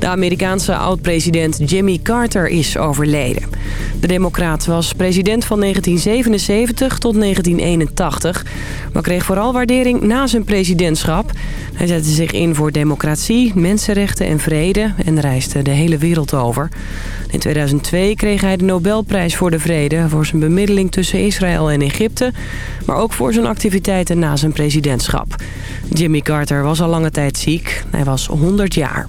De Amerikaanse oud-president Jimmy Carter is overleden. De democraat was president van 1977 tot 1981... maar kreeg vooral waardering na zijn presidentschap. Hij zette zich in voor democratie, mensenrechten en vrede... en reisde de hele wereld over. In 2002 kreeg hij de Nobelprijs voor de Vrede... voor zijn bemiddeling tussen Israël en Egypte... maar ook voor zijn activiteiten na zijn presidentschap. Jimmy Carter was al lange tijd ziek. Hij was 100 jaar.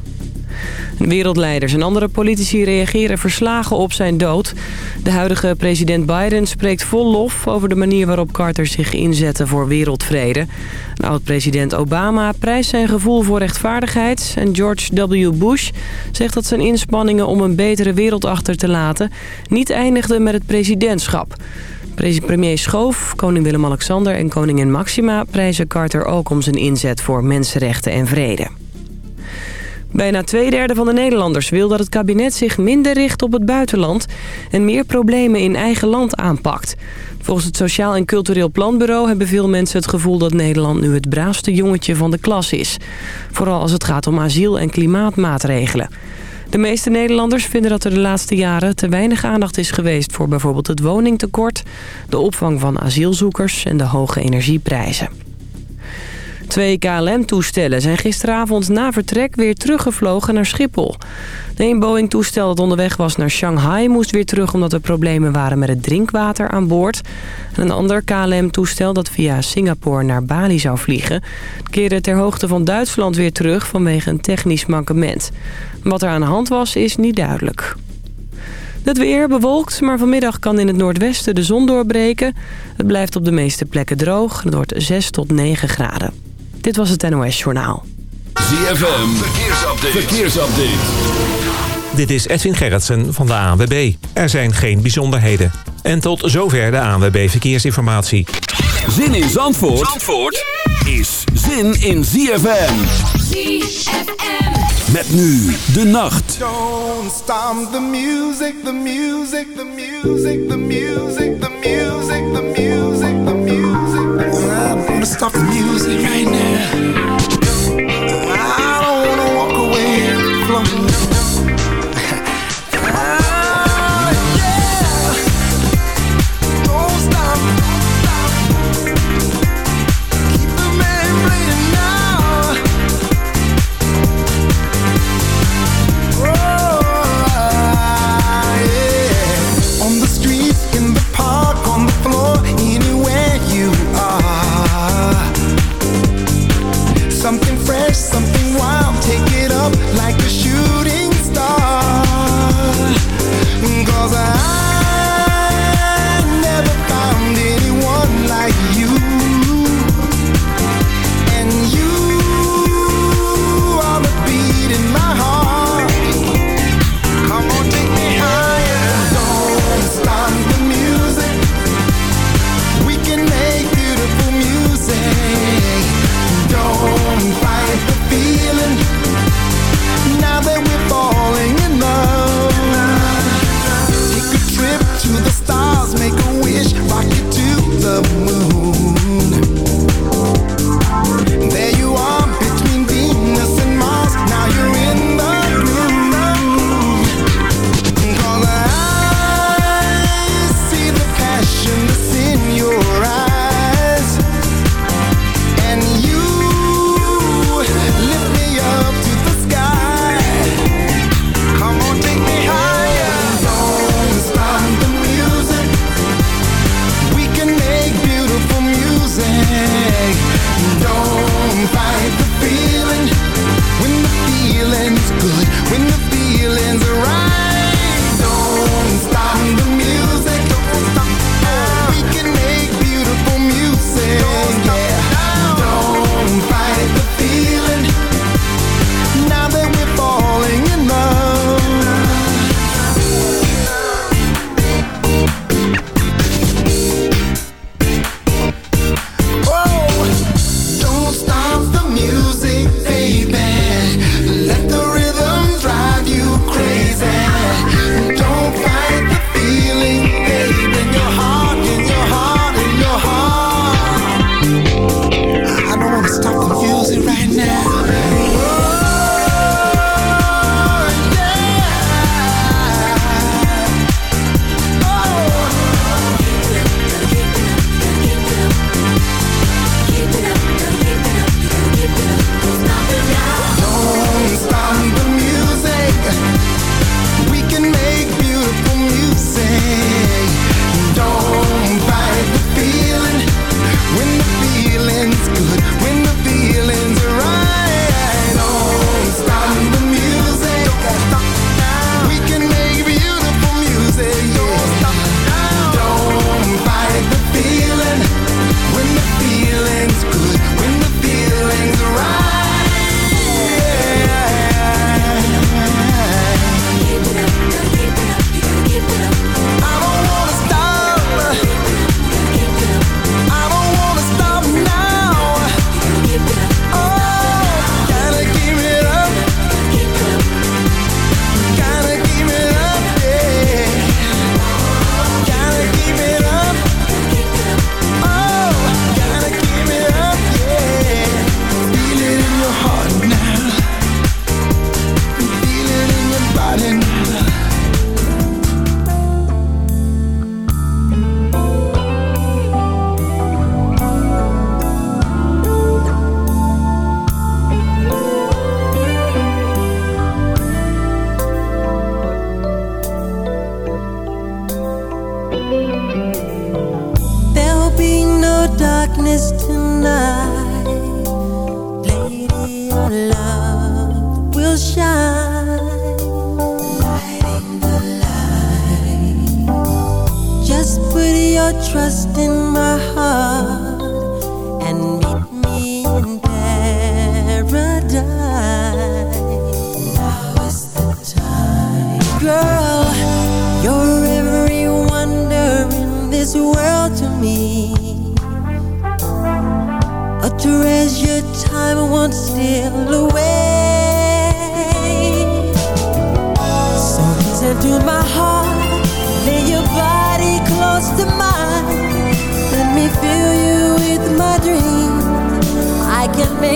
Wereldleiders en andere politici reageren verslagen op zijn dood. De huidige president Biden spreekt vol lof over de manier waarop Carter zich inzette voor wereldvrede. Oud-president Obama prijst zijn gevoel voor rechtvaardigheid... en George W. Bush zegt dat zijn inspanningen om een betere wereld achter te laten... niet eindigden met het presidentschap. Premier Schoof, koning Willem-Alexander en koningin Maxima prijzen Carter ook om zijn inzet voor mensenrechten en vrede. Bijna twee derde van de Nederlanders wil dat het kabinet zich minder richt op het buitenland... en meer problemen in eigen land aanpakt. Volgens het Sociaal en Cultureel Planbureau hebben veel mensen het gevoel dat Nederland nu het braafste jongetje van de klas is. Vooral als het gaat om asiel- en klimaatmaatregelen. De meeste Nederlanders vinden dat er de laatste jaren te weinig aandacht is geweest voor bijvoorbeeld het woningtekort, de opvang van asielzoekers en de hoge energieprijzen. Twee KLM-toestellen zijn gisteravond na vertrek weer teruggevlogen naar Schiphol. De een Boeing-toestel dat onderweg was naar Shanghai moest weer terug... omdat er problemen waren met het drinkwater aan boord. En een ander KLM-toestel dat via Singapore naar Bali zou vliegen... keerde ter hoogte van Duitsland weer terug vanwege een technisch mankement. Wat er aan de hand was, is niet duidelijk. Het weer bewolkt, maar vanmiddag kan in het noordwesten de zon doorbreken. Het blijft op de meeste plekken droog. Het wordt 6 tot 9 graden. Dit was het NOS Journaal. ZFM, verkeersupdate. verkeersupdate. Dit is Edwin Gerritsen van de ANWB. Er zijn geen bijzonderheden. En tot zover de ANWB Verkeersinformatie. Zin in Zandvoort, Zandvoort is zin in ZFM. ZFM. Met nu de nacht. Don't stop the music, the music, the music, the music, the music, the music, the music. Gonna stop the music right now.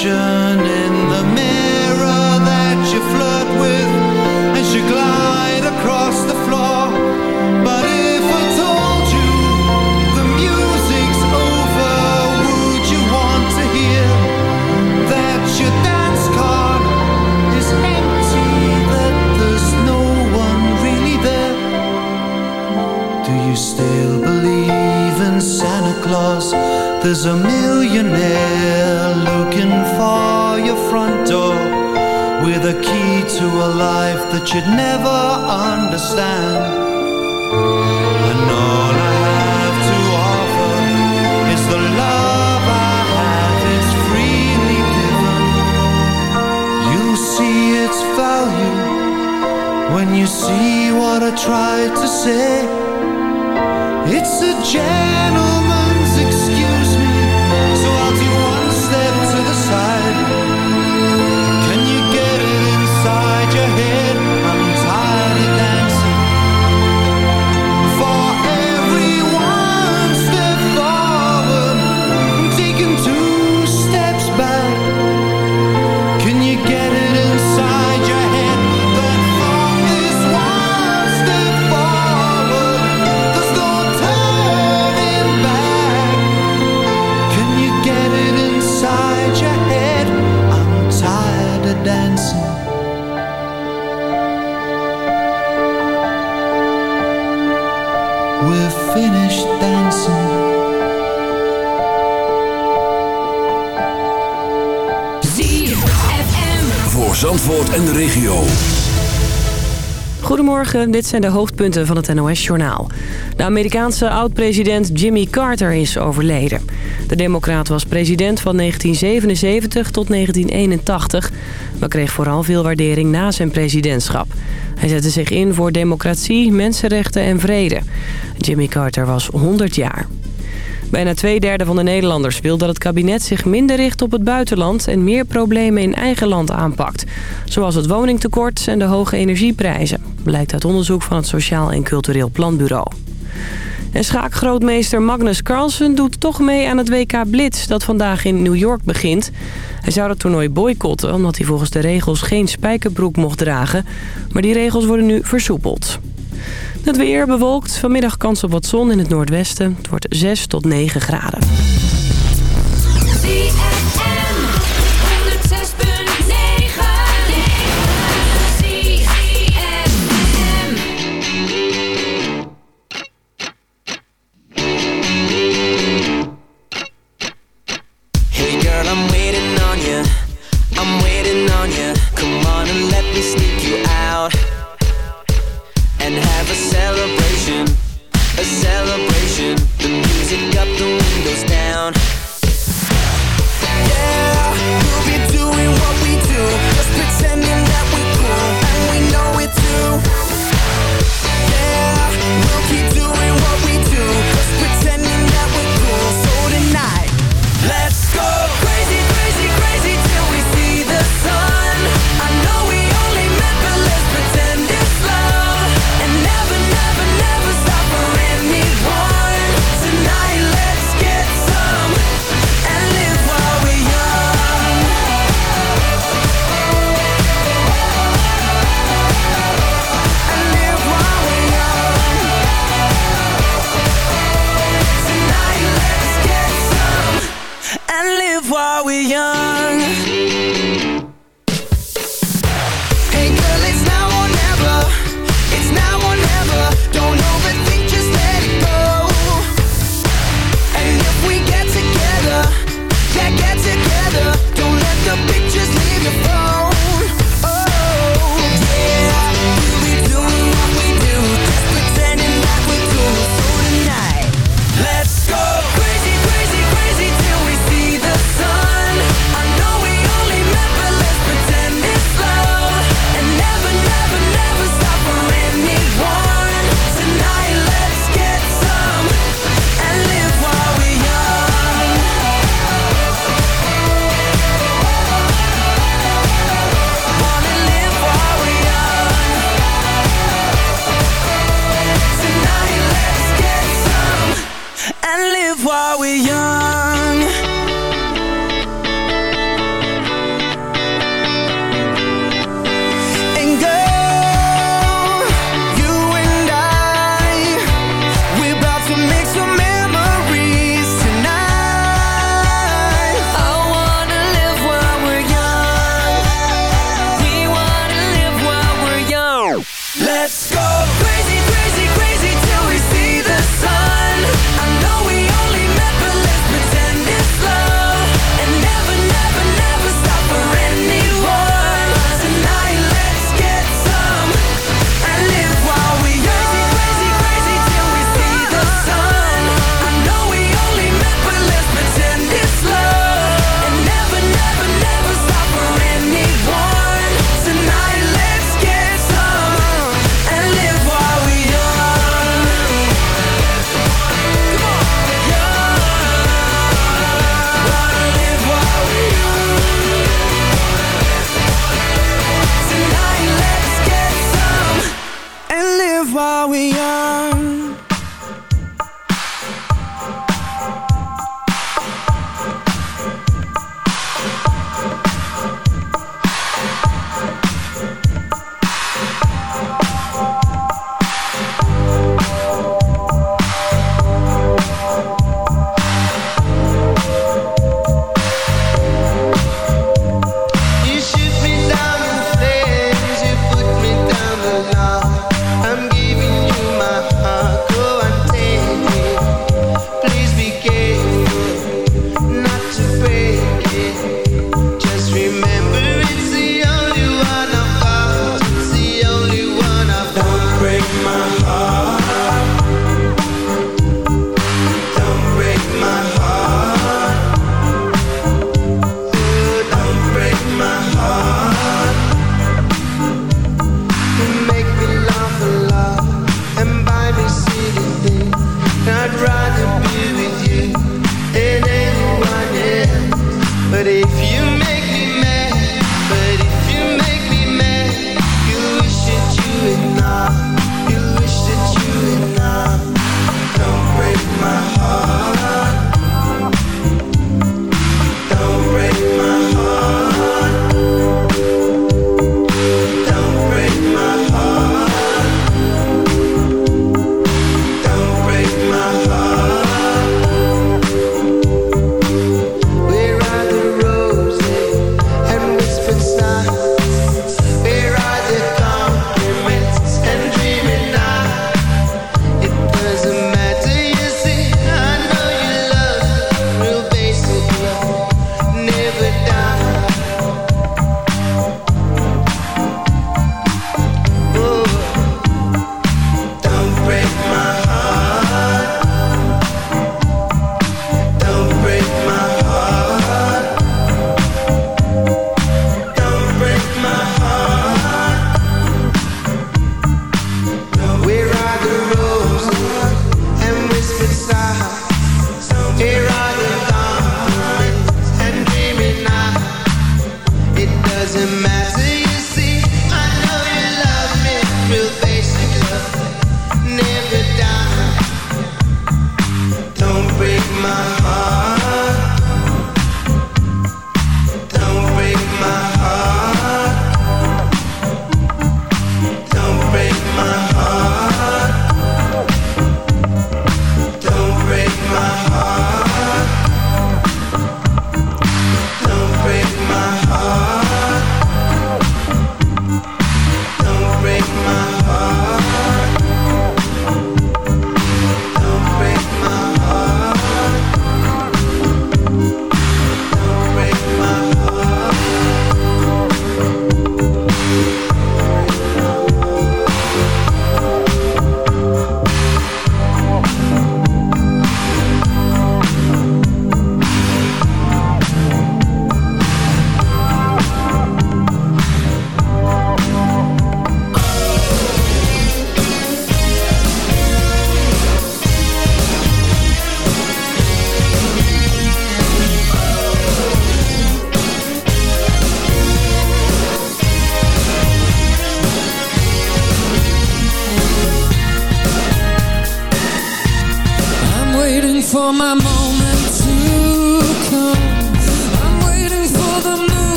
passion Voor Zandvoort en de regio Goedemorgen, dit zijn de hoofdpunten van het NOS-journaal. De Amerikaanse oud-president Jimmy Carter is overleden. De democraat was president van 1977 tot 1981 maar kreeg vooral veel waardering na zijn presidentschap. Hij zette zich in voor democratie, mensenrechten en vrede. Jimmy Carter was 100 jaar. Bijna twee derde van de Nederlanders wil dat het kabinet zich minder richt op het buitenland... en meer problemen in eigen land aanpakt. Zoals het woningtekort en de hoge energieprijzen. Blijkt uit onderzoek van het Sociaal en Cultureel Planbureau. En schaakgrootmeester Magnus Carlsen doet toch mee aan het WK Blitz dat vandaag in New York begint. Hij zou het toernooi boycotten omdat hij volgens de regels geen spijkerbroek mocht dragen. Maar die regels worden nu versoepeld. Het weer bewolkt, vanmiddag kans op wat zon in het noordwesten. Het wordt 6 tot 9 graden.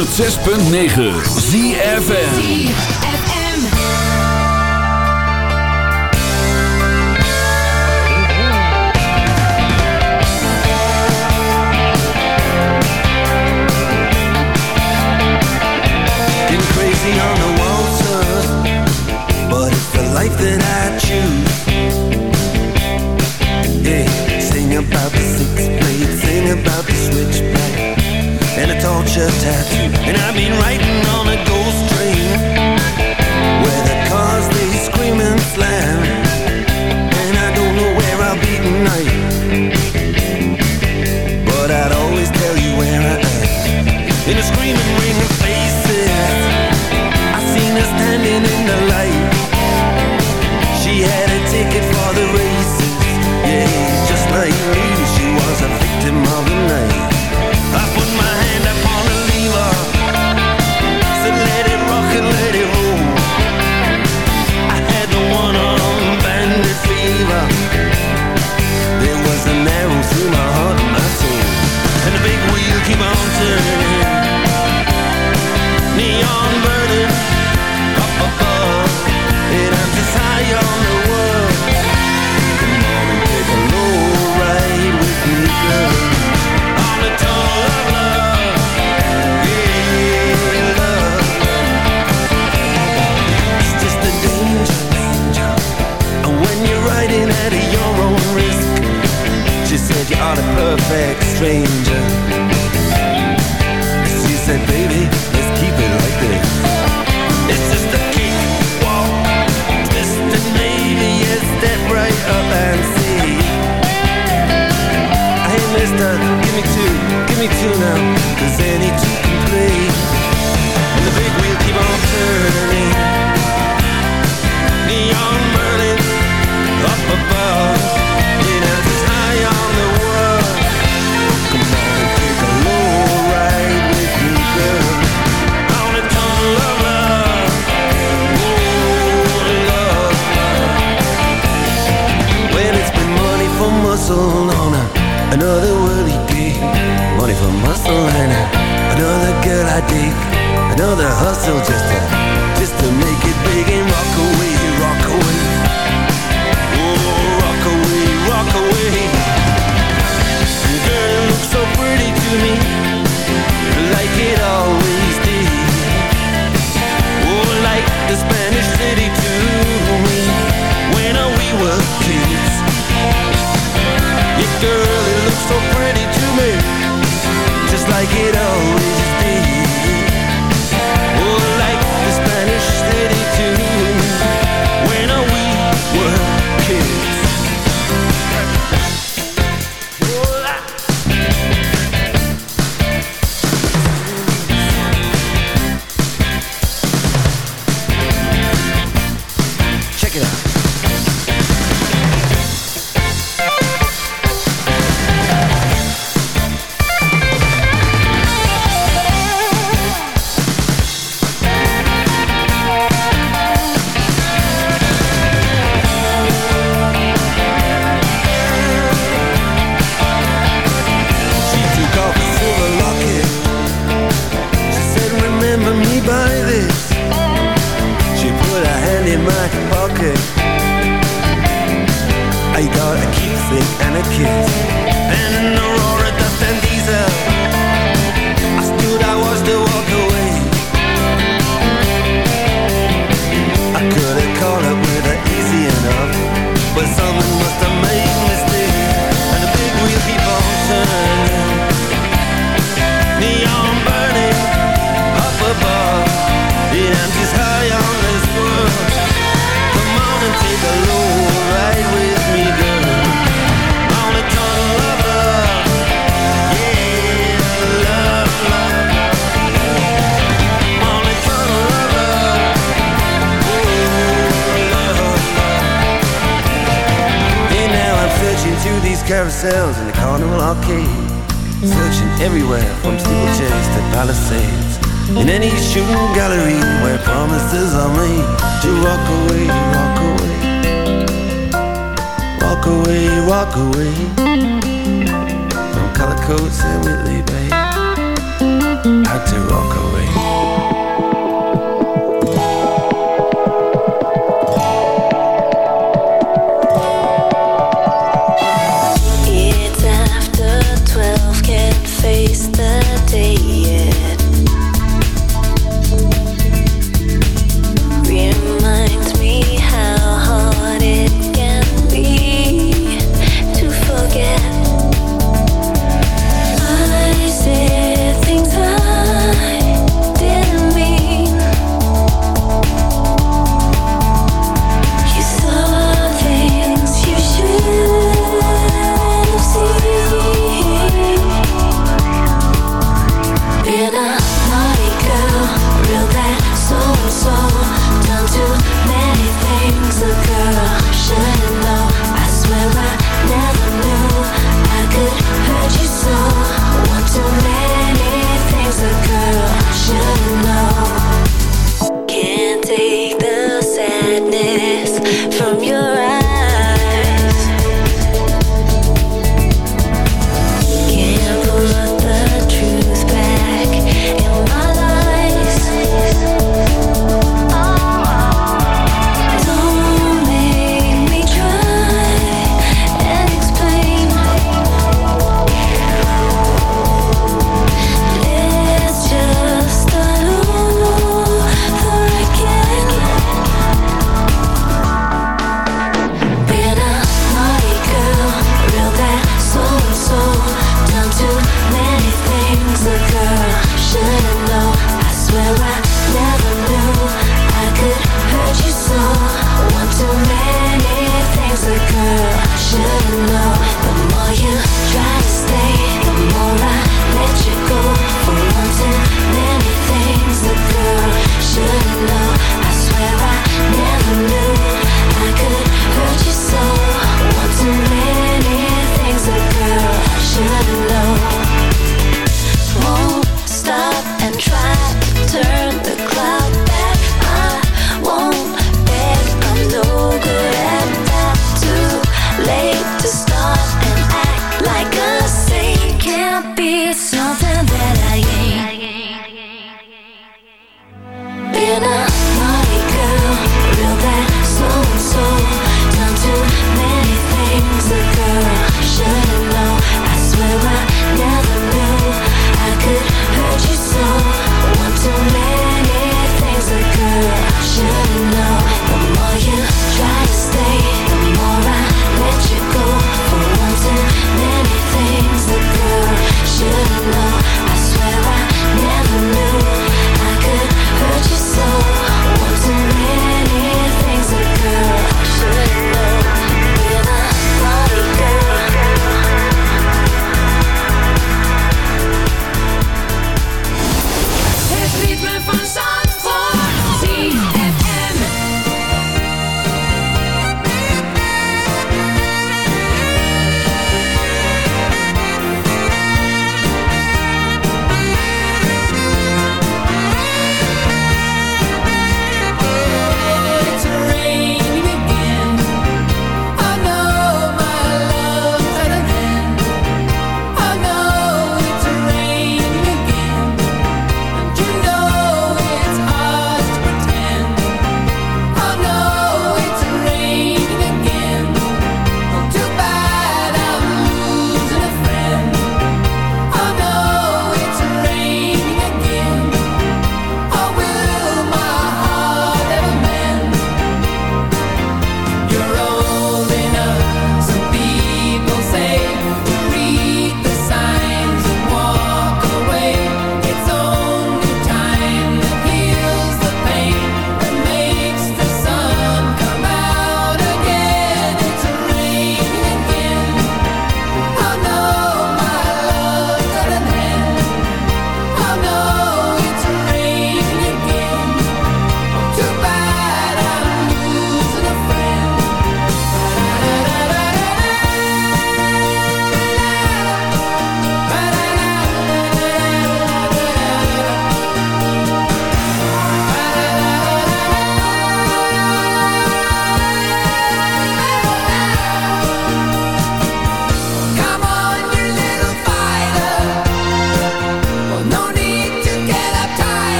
106.9 ZFN life that I choose. picture And I've been riding on a ghost train Where the cars, they scream and slam. And I don't know where I'll be tonight But I'd always tell you where I am. In a screaming ring strange.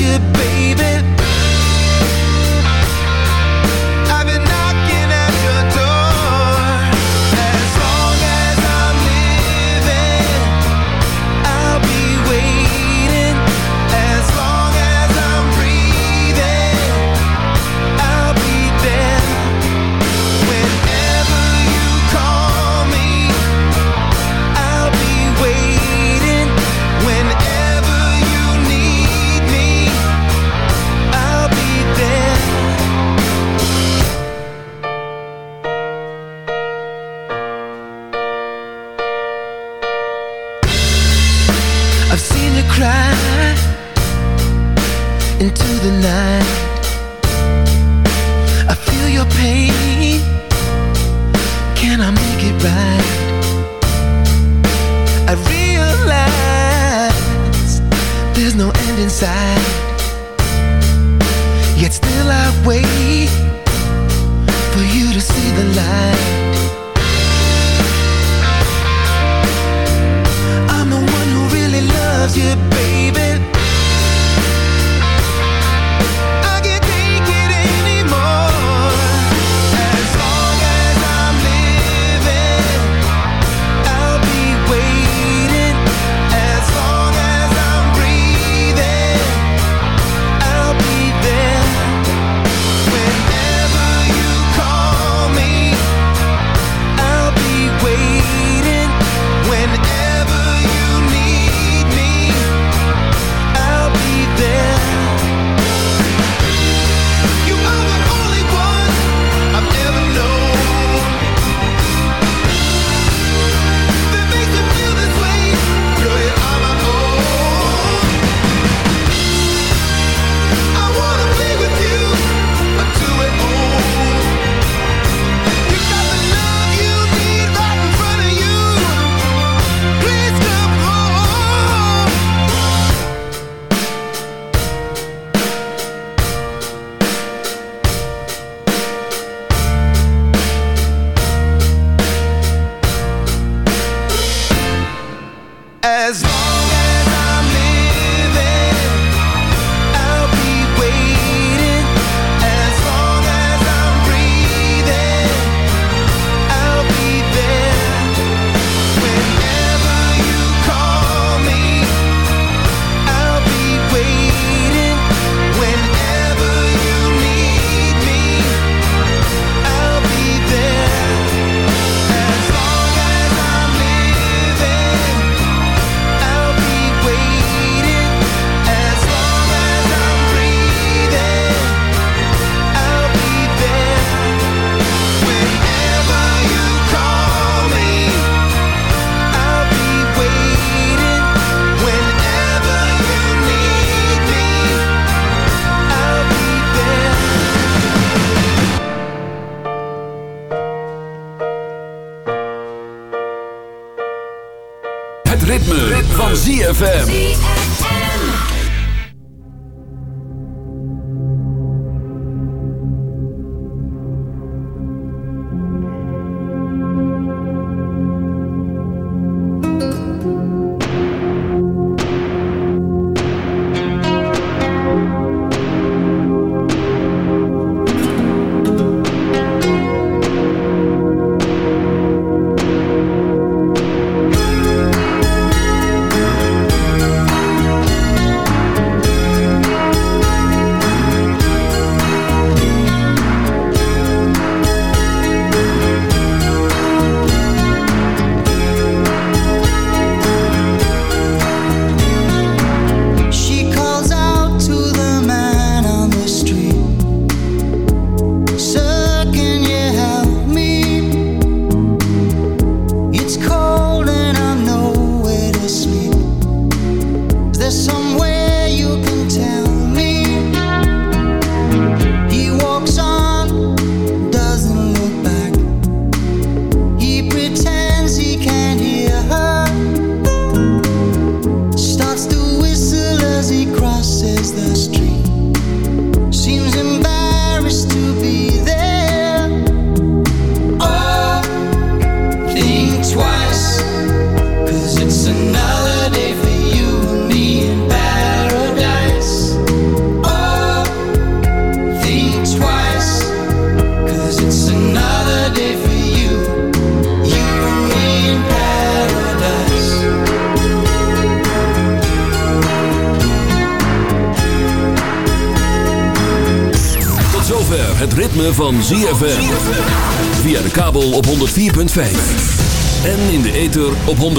You, baby.